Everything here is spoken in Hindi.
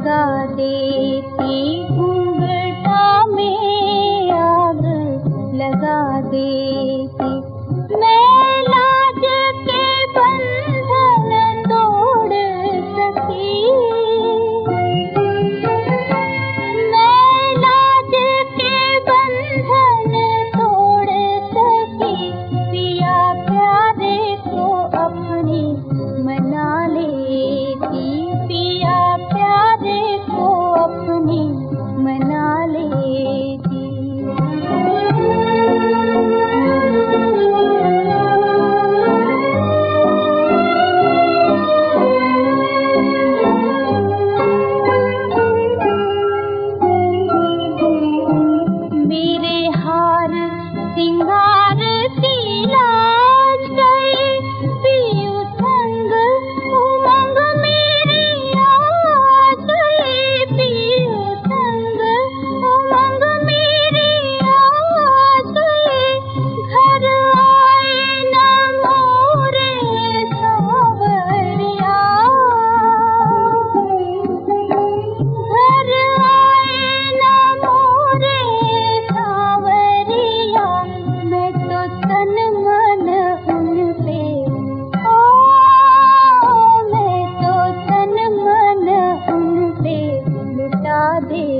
प्रीत देती रीत দে